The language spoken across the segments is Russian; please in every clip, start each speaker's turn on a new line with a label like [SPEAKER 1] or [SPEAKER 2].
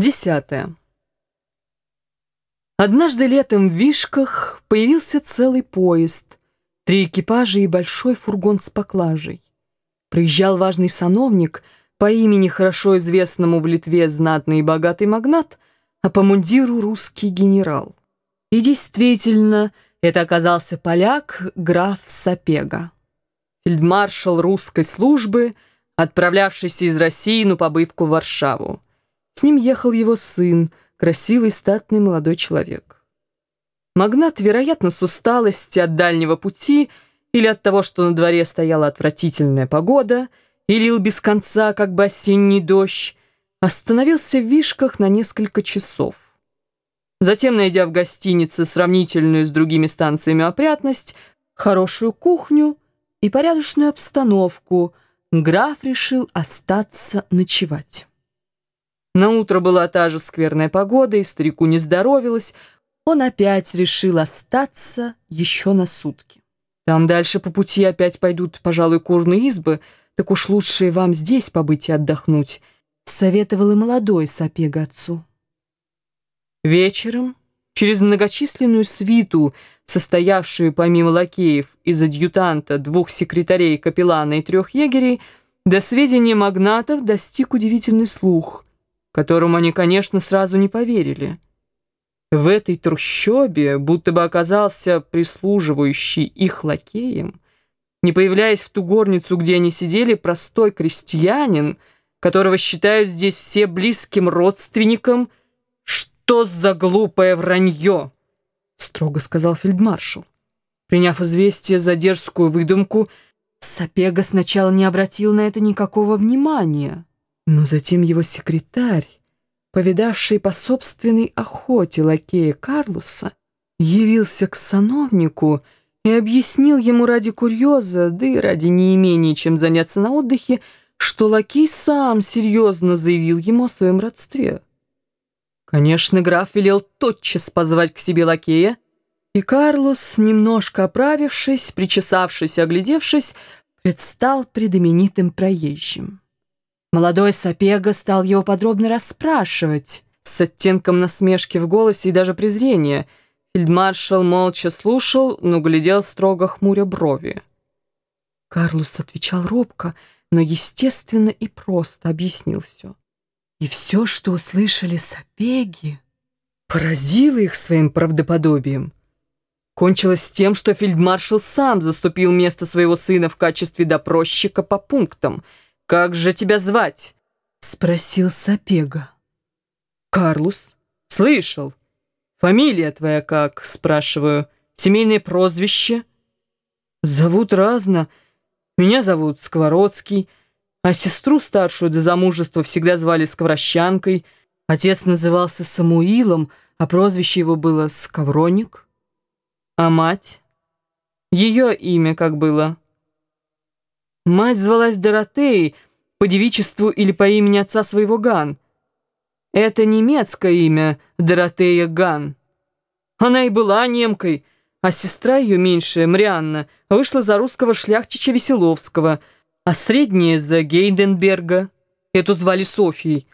[SPEAKER 1] Десятое. Однажды летом в Вишках появился целый поезд, три экипажа и большой фургон с поклажей. Приезжал важный сановник по имени хорошо известному в Литве знатный и богатый магнат, а по мундиру русский генерал. И действительно, это оказался поляк граф Сапега, фельдмаршал русской службы, отправлявшийся из России на побывку в Варшаву. С ним ехал его сын, красивый, статный молодой человек. Магнат, вероятно, с усталости от дальнего пути или от того, что на дворе стояла отвратительная погода и лил без конца, как бы осенний дождь, остановился в Вишках на несколько часов. Затем, найдя в гостинице сравнительную с другими станциями опрятность, хорошую кухню и порядочную обстановку, граф решил остаться ночевать. На утро была та же скверная погода, и старику не здоровилось. Он опять решил остаться еще на сутки. Там дальше по пути опять пойдут, пожалуй, курные избы, так уж лучше вам здесь побыть и отдохнуть, советовал и молодой сапега отцу. Вечером, через многочисленную свиту, состоявшую помимо лакеев из адъютанта, двух секретарей, капеллана и трех егерей, до сведения магнатов достиг удивительный слух — которому они, конечно, сразу не поверили. В этой трущобе будто бы оказался прислуживающий их лакеем, не появляясь в ту горницу, где они сидели, простой крестьянин, которого считают здесь все близким родственником. «Что за глупое вранье?» — строго сказал фельдмаршал. Приняв известие за дерзкую выдумку, Сапега сначала не обратил на это никакого внимания. Но затем его секретарь, повидавший по собственной охоте лакея Карлуса, явился к сановнику и объяснил ему ради курьеза, да и ради неимения чем заняться на отдыхе, что лакей сам серьезно заявил ему о своем родстве. Конечно, граф велел тотчас позвать к себе лакея, и Карлос, немножко оправившись, причесавшись и оглядевшись, предстал пред именитым проезжим. Молодой Сапега стал его подробно расспрашивать, с оттенком насмешки в голосе и даже презрения. Фельдмаршал молча слушал, но глядел строго хмуря брови. Карлос отвечал робко, но естественно и просто объяснил все. И все, что услышали Сапеги, поразило их своим правдоподобием. Кончилось тем, что фельдмаршал сам заступил место своего сына в качестве допросчика по пунктам — «Как же тебя звать?» — спросил Сапега. «Карлус. Слышал. Фамилия твоя как?» — спрашиваю. «Семейное прозвище?» «Зовут разно. Меня зовут Сковородский, а сестру старшую до замужества всегда звали Скворощанкой. Отец назывался Самуилом, а прозвище его было Скавроник. А мать? Ее имя как было?» Мать звалась Доротеей по девичеству или по имени отца своего Ган. Это немецкое имя Доротея Ган. Она и была немкой, а сестра ее меньшая, Марианна, вышла за русского шляхтича Веселовского, а средняя за Гейденберга. Эту звали Софией.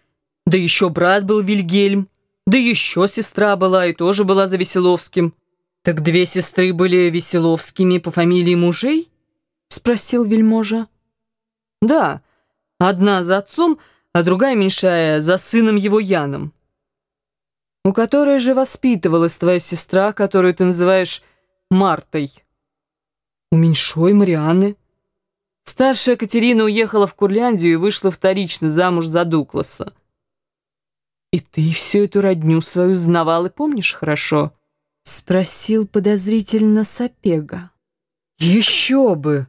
[SPEAKER 1] Да еще брат был Вильгельм, да еще сестра была и тоже была за Веселовским. Так две сестры были Веселовскими по фамилии мужей? — спросил вельможа. «Да, одна за отцом, а другая меньшая за сыном его Яном. У которой же воспитывалась твоя сестра, которую ты называешь Мартой?» «У меньшой Марианны». Старшая Катерина уехала в Курляндию и вышла вторично замуж за Дукласа. «И ты всю эту родню свою знавал и помнишь хорошо?» — спросил подозрительно Сапега. «Еще бы!»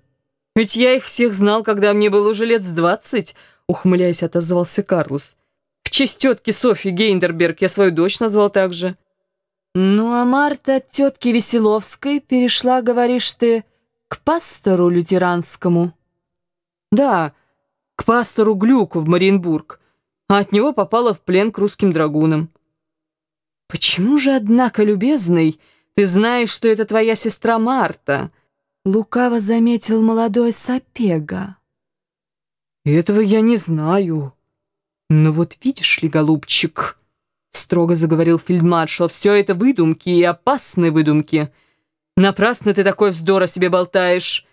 [SPEAKER 1] Ведь я их всех знал, когда мне было уже лет с двадцать, ухмыляясь, отозвался Карлус. В честь тетки Софьи Гейндерберг я свою дочь назвал так же. Ну, а Марта от тетки Веселовской перешла, говоришь ты, к пастору лютеранскому. Да, к пастору Глюку в Мариенбург, а от него попала в плен к русским драгунам. Почему же, однако, любезный, ты знаешь, что это твоя сестра Марта — Лукаво заметил молодой Сапега. «Этого я не знаю. Но вот видишь ли, голубчик...» строго заговорил фельдмаршал, все это выдумки и опасные выдумки. Напрасно ты такой вздор о себе болтаешь.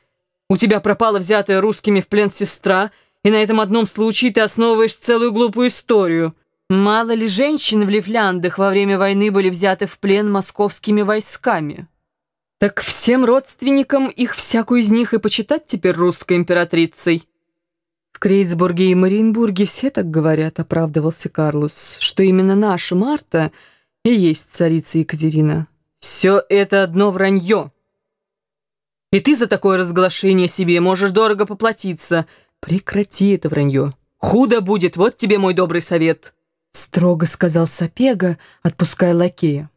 [SPEAKER 1] У тебя пропала взятая русскими в плен сестра, и на этом одном случае ты основываешь целую глупую историю. Мало ли женщин в Лифляндах во время войны были взяты в плен московскими войсками? Так всем родственникам их всякую из них и почитать теперь русской императрицей. В Крейсбурге и Мариенбурге все так говорят, оправдывался Карлос, что именно наша Марта и есть царица Екатерина. Все это одно вранье. И ты за такое разглашение себе можешь дорого поплатиться. Прекрати это вранье. Худо будет, вот тебе мой добрый совет. Строго сказал Сапега, отпуская лакея.